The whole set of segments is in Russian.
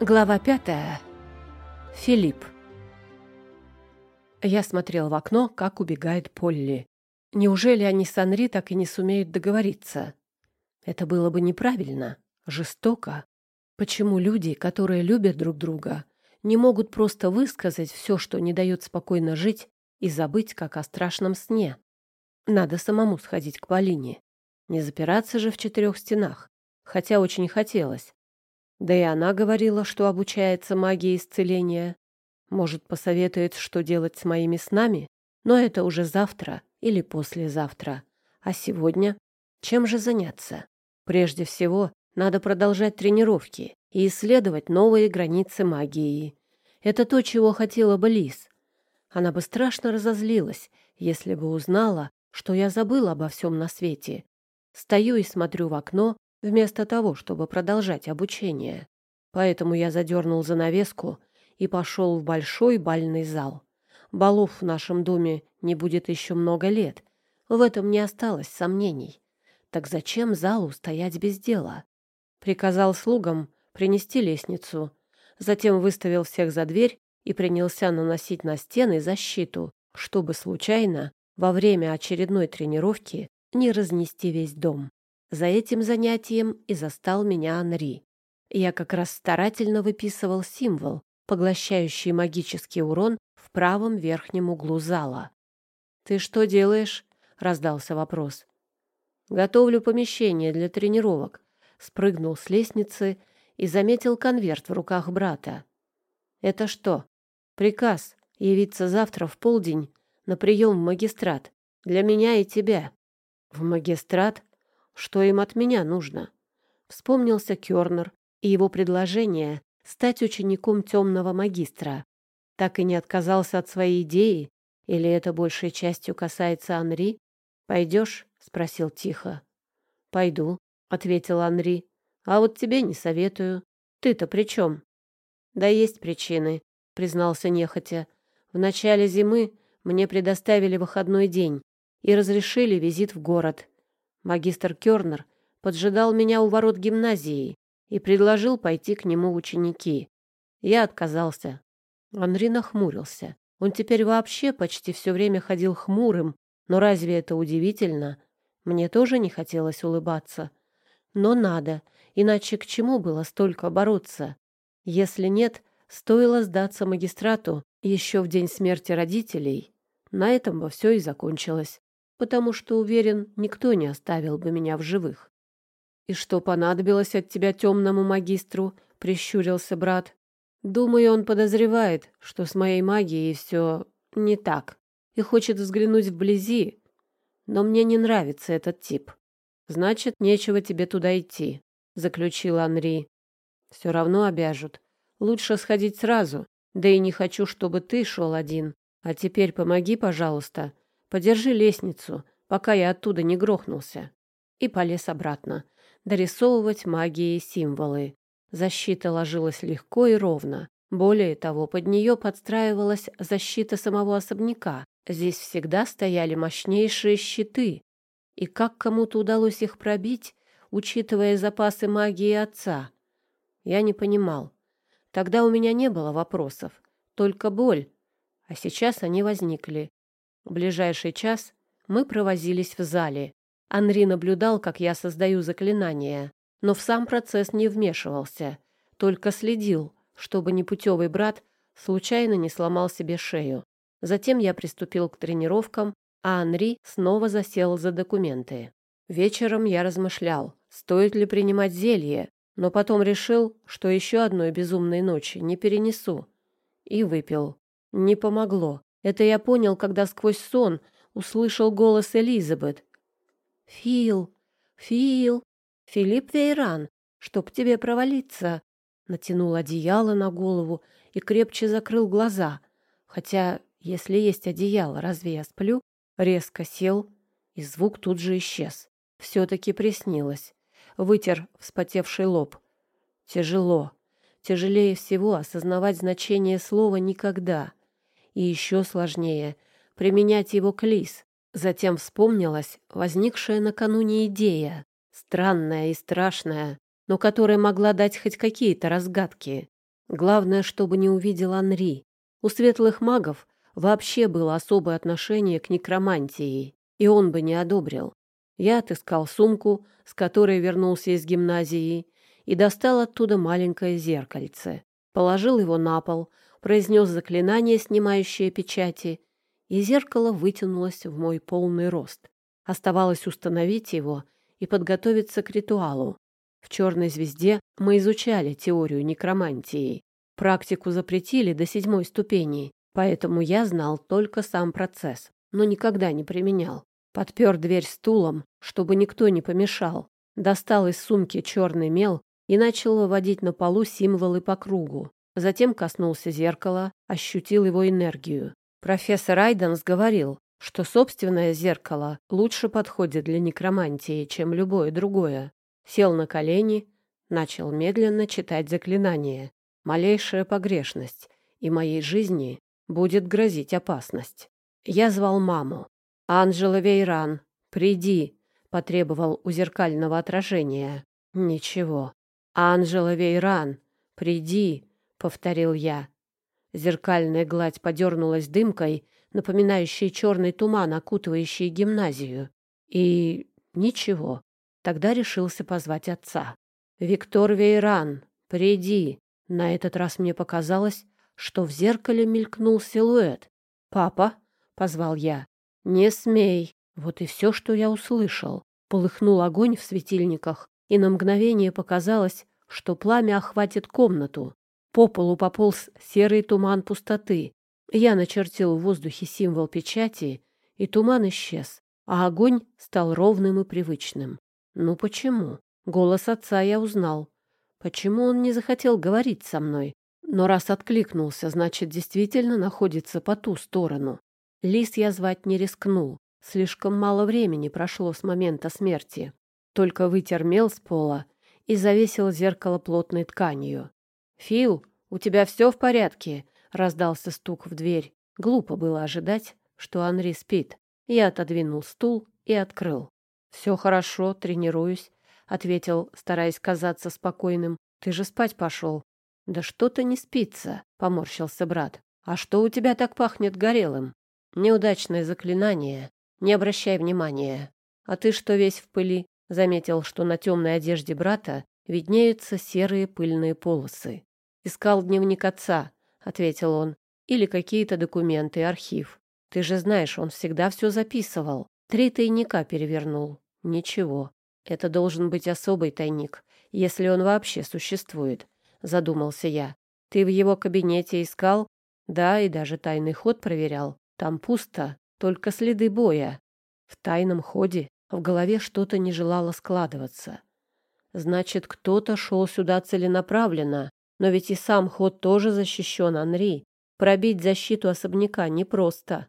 Глава пятая. Филипп. Я смотрел в окно, как убегает Полли. Неужели они с Анри так и не сумеют договориться? Это было бы неправильно, жестоко. Почему люди, которые любят друг друга, не могут просто высказать все, что не дает спокойно жить, и забыть, как о страшном сне? Надо самому сходить к Полине. Не запираться же в четырех стенах, хотя очень хотелось. Да и она говорила, что обучается магии исцеления. Может, посоветует, что делать с моими снами? Но это уже завтра или послезавтра. А сегодня? Чем же заняться? Прежде всего, надо продолжать тренировки и исследовать новые границы магии. Это то, чего хотела бы Лис. Она бы страшно разозлилась, если бы узнала, что я забыла обо всем на свете. Стою и смотрю в окно, вместо того, чтобы продолжать обучение. Поэтому я задернул занавеску и пошел в большой бальный зал. Балов в нашем доме не будет еще много лет. В этом не осталось сомнений. Так зачем залу стоять без дела? Приказал слугам принести лестницу. Затем выставил всех за дверь и принялся наносить на стены защиту, чтобы случайно во время очередной тренировки не разнести весь дом. За этим занятием и застал меня Анри. Я как раз старательно выписывал символ, поглощающий магический урон в правом верхнем углу зала. «Ты что делаешь?» — раздался вопрос. «Готовлю помещение для тренировок», — спрыгнул с лестницы и заметил конверт в руках брата. «Это что?» «Приказ явиться завтра в полдень на прием в магистрат. Для меня и тебя». «В магистрат?» Что им от меня нужно? Вспомнился Кёрнер и его предложение стать учеником темного магистра. Так и не отказался от своей идеи? Или это большей частью касается Анри? «Пойдешь?» — спросил тихо. «Пойду», — ответил Анри. «А вот тебе не советую. Ты-то при чем?» «Да есть причины», — признался нехотя. «В начале зимы мне предоставили выходной день и разрешили визит в город. Магистр Кёрнер поджидал меня у ворот гимназии и предложил пойти к нему ученики. Я отказался. Анри нахмурился. Он теперь вообще почти все время ходил хмурым, но разве это удивительно? Мне тоже не хотелось улыбаться. Но надо, иначе к чему было столько бороться? Если нет, стоило сдаться магистрату еще в день смерти родителей. На этом бы все и закончилось потому что, уверен, никто не оставил бы меня в живых. «И что понадобилось от тебя темному магистру?» — прищурился брат. «Думаю, он подозревает, что с моей магией все не так и хочет взглянуть вблизи. Но мне не нравится этот тип. Значит, нечего тебе туда идти», — заключил Анри. «Все равно обяжут. Лучше сходить сразу, да и не хочу, чтобы ты шел один. А теперь помоги, пожалуйста, Подержи лестницу, пока я оттуда не грохнулся. И полез обратно. Дорисовывать магией символы. Защита ложилась легко и ровно. Более того, под нее подстраивалась защита самого особняка. Здесь всегда стояли мощнейшие щиты. И как кому-то удалось их пробить, учитывая запасы магии отца? Я не понимал. Тогда у меня не было вопросов, только боль. А сейчас они возникли. Ближайший час мы провозились в зале. Анри наблюдал, как я создаю заклинания, но в сам процесс не вмешивался, только следил, чтобы непутевый брат случайно не сломал себе шею. Затем я приступил к тренировкам, а Анри снова засел за документы. Вечером я размышлял, стоит ли принимать зелье, но потом решил, что еще одной безумной ночи не перенесу. И выпил. Не помогло. Это я понял, когда сквозь сон услышал голос Элизабет. «Фил! Фил! Филипп Вейран! Чтоб тебе провалиться!» Натянул одеяло на голову и крепче закрыл глаза. Хотя, если есть одеяло, разве я сплю? Резко сел, и звук тут же исчез. Все-таки приснилось. Вытер вспотевший лоб. Тяжело. Тяжелее всего осознавать значение слова «никогда». И еще сложнее — применять его к Лис. Затем вспомнилась возникшая накануне идея, странная и страшная, но которая могла дать хоть какие-то разгадки. Главное, чтобы не увидел Анри. У светлых магов вообще было особое отношение к некромантии, и он бы не одобрил. Я отыскал сумку, с которой вернулся из гимназии, и достал оттуда маленькое зеркальце. Положил его на пол, произнес заклинание, снимающее печати, и зеркало вытянулось в мой полный рост. Оставалось установить его и подготовиться к ритуалу. В «Черной звезде» мы изучали теорию некромантии. Практику запретили до седьмой ступени, поэтому я знал только сам процесс, но никогда не применял. Подпер дверь стулом, чтобы никто не помешал. Достал из сумки черный мел и начал выводить на полу символы по кругу. Затем коснулся зеркала, ощутил его энергию. Профессор Айденс говорил, что собственное зеркало лучше подходит для некромантии, чем любое другое. Сел на колени, начал медленно читать заклинание. Малейшая погрешность, и моей жизни будет грозить опасность. Я звал маму. «Анжела Вейран, приди!» — потребовал у зеркального отражения. «Ничего. Анжела Вейран, приди!» — повторил я. Зеркальная гладь подернулась дымкой, напоминающей черный туман, окутывающий гимназию. И ничего. Тогда решился позвать отца. «Виктор Вейран, приди!» На этот раз мне показалось, что в зеркале мелькнул силуэт. «Папа!» — позвал я. «Не смей!» Вот и все, что я услышал. Полыхнул огонь в светильниках, и на мгновение показалось, что пламя охватит комнату. По полу пополз серый туман пустоты. Я начертил в воздухе символ печати, и туман исчез, а огонь стал ровным и привычным. Ну почему? Голос отца я узнал. Почему он не захотел говорить со мной? Но раз откликнулся, значит, действительно находится по ту сторону. Лис я звать не рискнул. Слишком мало времени прошло с момента смерти. Только вытер мел с пола и завесил зеркало плотной тканью. «Фил, у тебя все в порядке?» — раздался стук в дверь. Глупо было ожидать, что Анри спит. Я отодвинул стул и открыл. «Все хорошо, тренируюсь», — ответил, стараясь казаться спокойным. «Ты же спать пошел». «Да что-то не спится», — поморщился брат. «А что у тебя так пахнет горелым?» «Неудачное заклинание. Не обращай внимания. А ты что весь в пыли?» Заметил, что на темной одежде брата виднеются серые пыльные полосы. «Искал дневник отца», — ответил он, — «или какие-то документы, архив. Ты же знаешь, он всегда все записывал. Три тайника перевернул. Ничего. Это должен быть особый тайник, если он вообще существует», — задумался я. «Ты в его кабинете искал?» «Да, и даже тайный ход проверял. Там пусто, только следы боя. В тайном ходе в голове что-то не желало складываться. Значит, кто-то шел сюда целенаправленно, но ведь и сам ход тоже защищен Анри. Пробить защиту особняка непросто.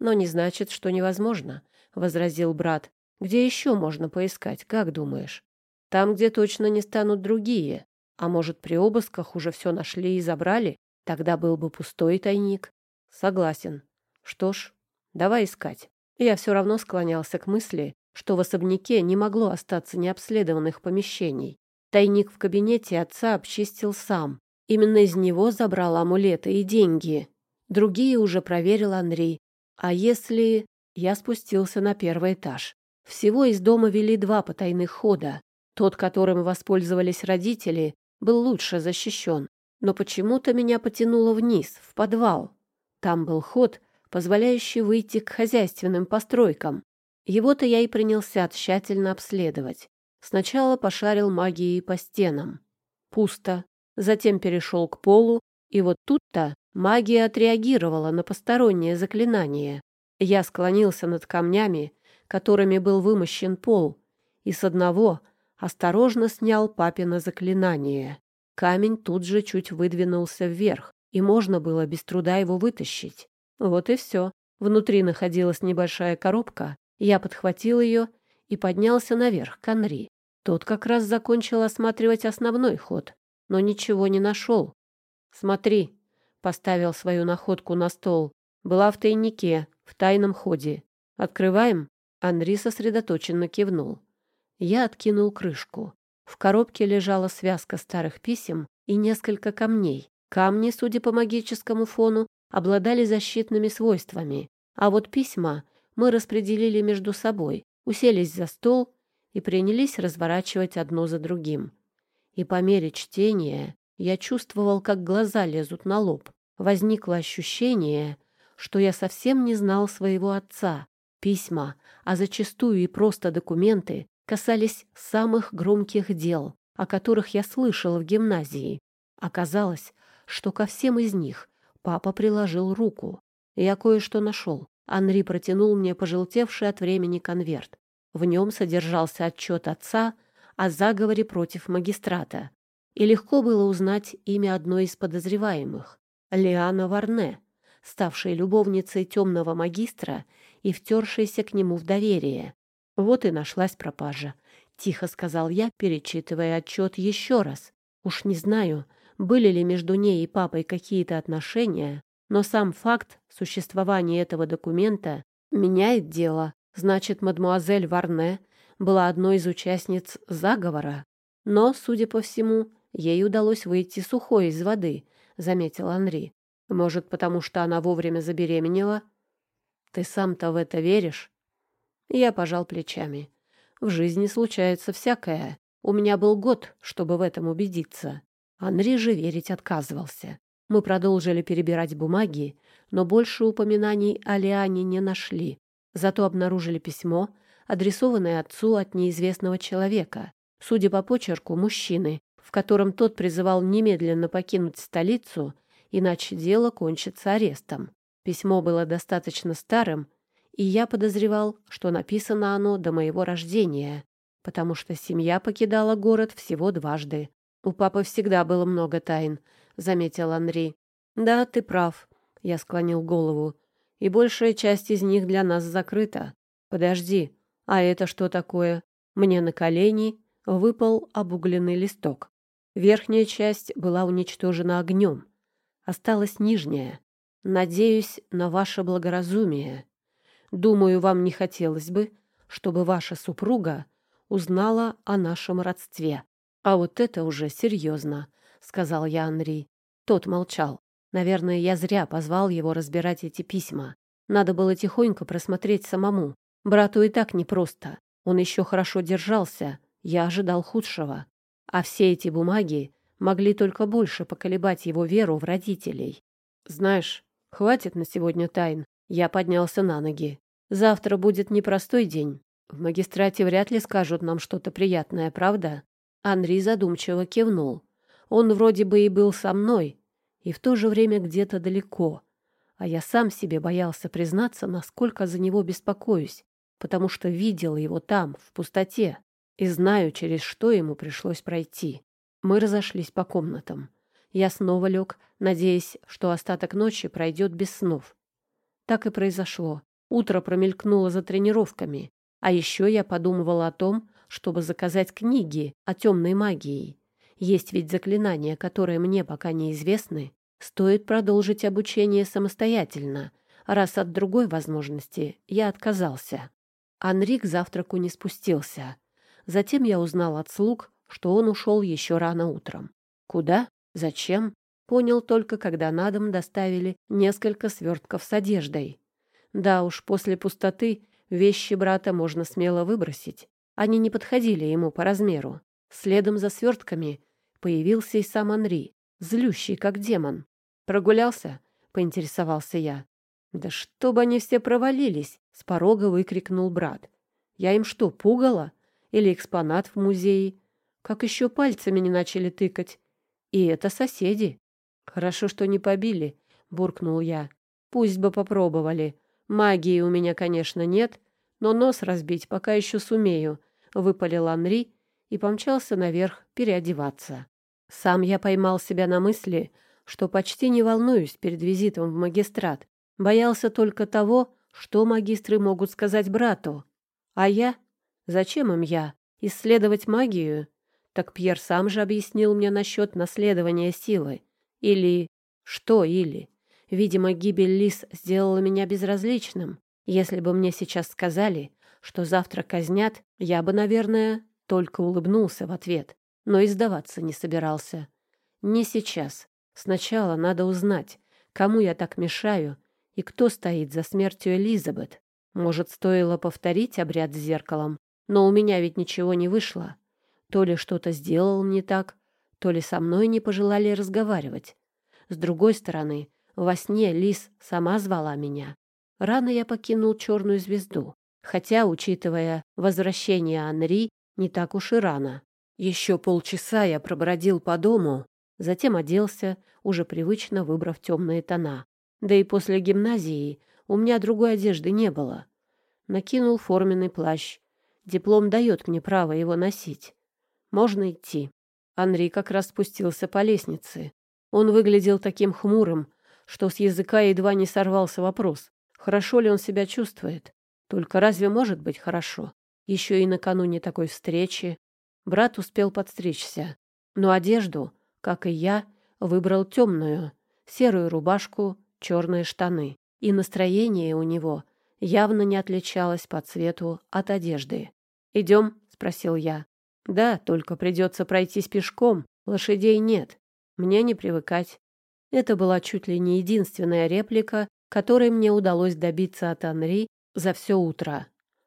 Но не значит, что невозможно, — возразил брат. Где еще можно поискать, как думаешь? Там, где точно не станут другие. А может, при обысках уже все нашли и забрали? Тогда был бы пустой тайник. Согласен. Что ж, давай искать. Я все равно склонялся к мысли, что в особняке не могло остаться необследованных помещений. Тайник в кабинете отца обчистил сам. Именно из него забрал амулеты и деньги. Другие уже проверил Анри. А если... Я спустился на первый этаж. Всего из дома вели два потайных хода. Тот, которым воспользовались родители, был лучше защищен. Но почему-то меня потянуло вниз, в подвал. Там был ход, позволяющий выйти к хозяйственным постройкам. Его-то я и принялся тщательно обследовать. Сначала пошарил магией по стенам. Пусто. Затем перешел к полу, и вот тут-то магия отреагировала на постороннее заклинание. Я склонился над камнями, которыми был вымощен пол, и с одного осторожно снял папино заклинание. Камень тут же чуть выдвинулся вверх, и можно было без труда его вытащить. Вот и все. Внутри находилась небольшая коробка, я подхватил ее и поднялся наверх к Анри. Тот как раз закончил осматривать основной ход, но ничего не нашел. «Смотри», — поставил свою находку на стол, — «была в тайнике, в тайном ходе. Открываем?» Анри сосредоточенно кивнул. Я откинул крышку. В коробке лежала связка старых писем и несколько камней. Камни, судя по магическому фону, обладали защитными свойствами, а вот письма мы распределили между собой, уселись за стол и принялись разворачивать одно за другим. И по мере чтения я чувствовал, как глаза лезут на лоб. Возникло ощущение, что я совсем не знал своего отца. Письма, а зачастую и просто документы, касались самых громких дел, о которых я слышал в гимназии. Оказалось, что ко всем из них папа приложил руку. Я кое-что нашел. Анри протянул мне пожелтевший от времени конверт. В нем содержался отчет отца о заговоре против магистрата. И легко было узнать имя одной из подозреваемых — Лиана Варне, ставшей любовницей темного магистра и втершейся к нему в доверие. Вот и нашлась пропажа. Тихо сказал я, перечитывая отчет еще раз. Уж не знаю, были ли между ней и папой какие-то отношения, но сам факт существования этого документа меняет дело. Значит, мадмуазель Варне была одной из участниц заговора. Но, судя по всему, ей удалось выйти сухой из воды, — заметил Анри. Может, потому что она вовремя забеременела? Ты сам-то в это веришь? Я пожал плечами. В жизни случается всякое. У меня был год, чтобы в этом убедиться. Анри же верить отказывался. Мы продолжили перебирать бумаги, но больше упоминаний о Лиане не нашли. Зато обнаружили письмо, адресованное отцу от неизвестного человека, судя по почерку, мужчины, в котором тот призывал немедленно покинуть столицу, иначе дело кончится арестом. Письмо было достаточно старым, и я подозревал, что написано оно до моего рождения, потому что семья покидала город всего дважды. У папы всегда было много тайн, — заметил Анри. «Да, ты прав», — я склонил голову. «И большая часть из них для нас закрыта. Подожди, а это что такое?» Мне на колени выпал обугленный листок. Верхняя часть была уничтожена огнем. Осталась нижняя. Надеюсь на ваше благоразумие. Думаю, вам не хотелось бы, чтобы ваша супруга узнала о нашем родстве. А вот это уже серьезно, — сказал я Анри. Тот молчал. Наверное, я зря позвал его разбирать эти письма. Надо было тихонько просмотреть самому. Брату и так непросто. Он еще хорошо держался. Я ожидал худшего. А все эти бумаги могли только больше поколебать его веру в родителей. Знаешь, хватит на сегодня тайн. Я поднялся на ноги. Завтра будет непростой день. В магистрате вряд ли скажут нам что-то приятное, правда? Анри задумчиво кивнул. Он вроде бы и был со мной, и в то же время где-то далеко. А я сам себе боялся признаться, насколько за него беспокоюсь, потому что видел его там, в пустоте, и знаю, через что ему пришлось пройти. Мы разошлись по комнатам. Я снова лег, надеясь, что остаток ночи пройдет без снов. Так и произошло. Утро промелькнуло за тренировками, а еще я подумывала о том, чтобы заказать книги о темной магии. Есть ведь заклинания, которые мне пока неизвестны. Стоит продолжить обучение самостоятельно, раз от другой возможности я отказался. Анри к завтраку не спустился. Затем я узнал от слуг, что он ушел еще рано утром. Куда? Зачем? Понял только, когда на дом доставили несколько свертков с одеждой. Да уж, после пустоты вещи брата можно смело выбросить. Они не подходили ему по размеру. Следом за свертками появился и сам Анри, злющий, как демон. «Прогулялся?» — поинтересовался я. «Да чтобы они все провалились!» — с порога выкрикнул брат. «Я им что, пугала? Или экспонат в музее? Как еще пальцами не начали тыкать? И это соседи!» «Хорошо, что не побили», — буркнул я. «Пусть бы попробовали. Магии у меня, конечно, нет, но нос разбить пока еще сумею», — выпалил Анри и помчался наверх переодеваться. Сам я поймал себя на мысли, что почти не волнуюсь перед визитом в магистрат. Боялся только того, что магистры могут сказать брату. А я? Зачем им я? Исследовать магию? Так Пьер сам же объяснил мне насчет наследования силы. Или... Что или? Видимо, гибель Лис сделала меня безразличным. Если бы мне сейчас сказали, что завтра казнят, я бы, наверное, только улыбнулся в ответ но и сдаваться не собирался. Не сейчас. Сначала надо узнать, кому я так мешаю и кто стоит за смертью Элизабет. Может, стоило повторить обряд с зеркалом, но у меня ведь ничего не вышло. То ли что-то сделал не так, то ли со мной не пожелали разговаривать. С другой стороны, во сне Лис сама звала меня. Рано я покинул черную звезду, хотя, учитывая возвращение Анри, не так уж и рано. Еще полчаса я пробродил по дому, затем оделся, уже привычно выбрав темные тона. Да и после гимназии у меня другой одежды не было. Накинул форменный плащ. Диплом дает мне право его носить. Можно идти. Анри как раз спустился по лестнице. Он выглядел таким хмурым, что с языка едва не сорвался вопрос, хорошо ли он себя чувствует. Только разве может быть хорошо? Еще и накануне такой встречи. Брат успел подстричься, но одежду, как и я, выбрал темную, серую рубашку, черные штаны. И настроение у него явно не отличалось по цвету от одежды. «Идем?» — спросил я. «Да, только придется пройтись пешком. Лошадей нет. Мне не привыкать». Это была чуть ли не единственная реплика, которой мне удалось добиться от Анри за все утро.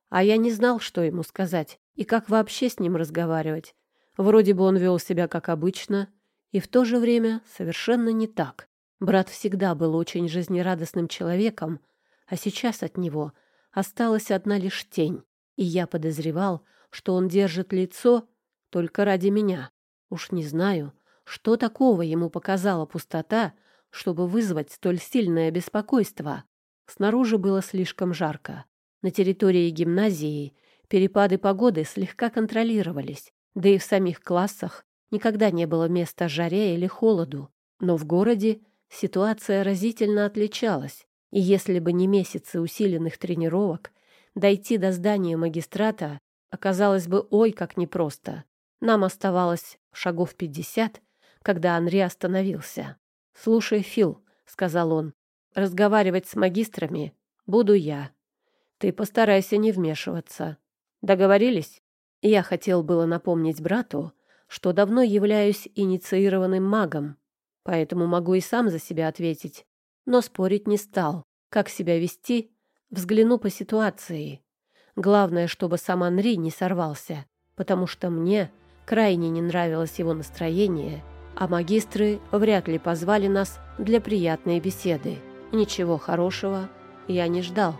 А я не знал, что ему сказать и как вообще с ним разговаривать. Вроде бы он вел себя как обычно, и в то же время совершенно не так. Брат всегда был очень жизнерадостным человеком, а сейчас от него осталась одна лишь тень, и я подозревал, что он держит лицо только ради меня. Уж не знаю, что такого ему показала пустота, чтобы вызвать столь сильное беспокойство. Снаружи было слишком жарко. На территории гимназии перепады погоды слегка контролировались, да и в самих классах никогда не было места жаре или холоду. Но в городе ситуация разительно отличалась, и если бы не месяцы усиленных тренировок, дойти до здания магистрата оказалось бы ой как непросто. Нам оставалось шагов пятьдесят, когда Анри остановился. «Слушай, Фил», — сказал он, — «разговаривать с магистрами буду я. Ты постарайся не вмешиваться. Договорились?» Я хотел было напомнить брату, что давно являюсь инициированным магом, поэтому могу и сам за себя ответить, но спорить не стал. Как себя вести, взгляну по ситуации. Главное, чтобы сам Анри не сорвался, потому что мне крайне не нравилось его настроение — а магистры вряд ли позвали нас для приятной беседы. Ничего хорошего я не ждал.